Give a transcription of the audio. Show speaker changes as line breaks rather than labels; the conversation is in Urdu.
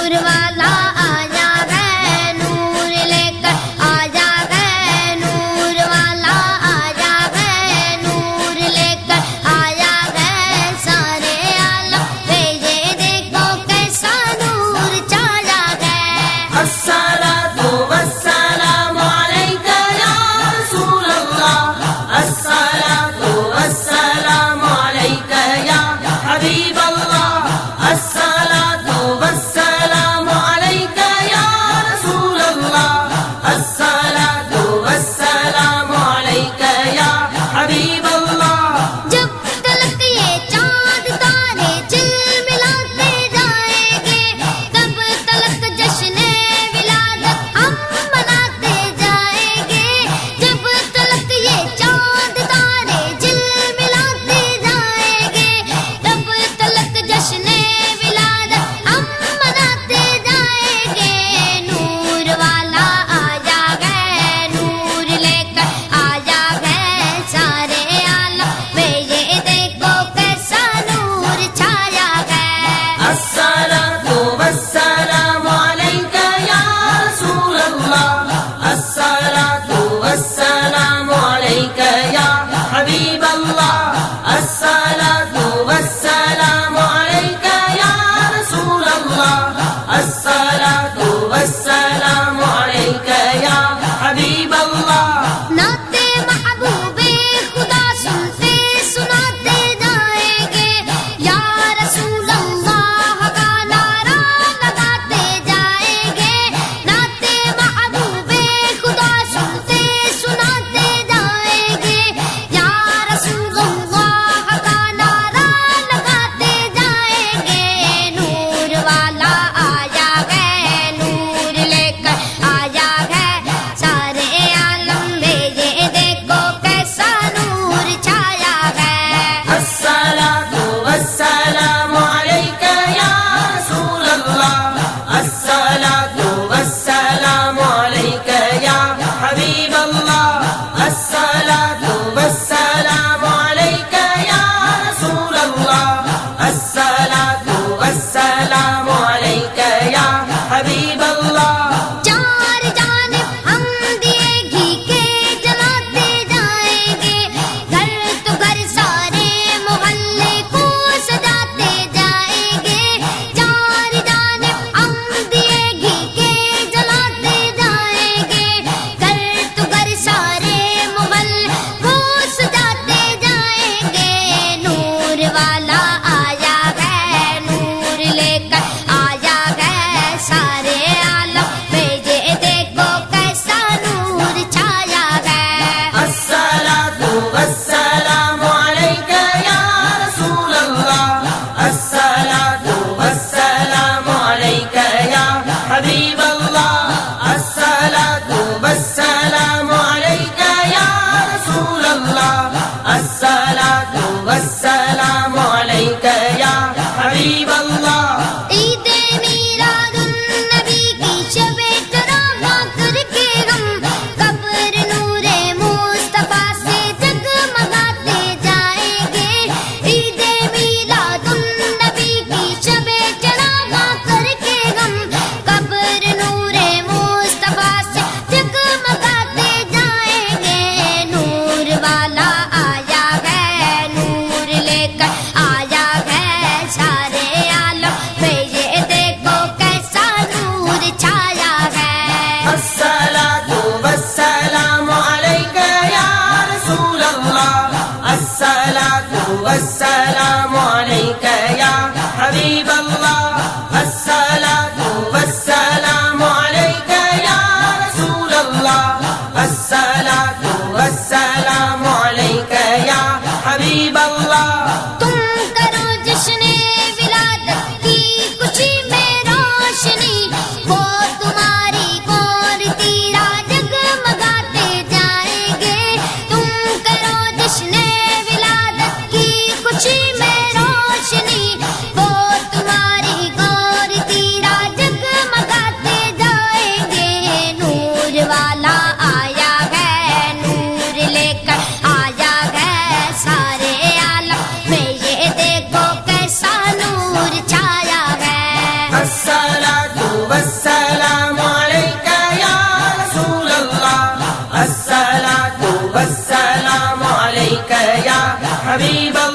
Kurvala
یا حبیب اللہ السلام والسلام علیکہ یا رسول اللہ السلام والسلام علیکہ یا حبیب اللہ Habib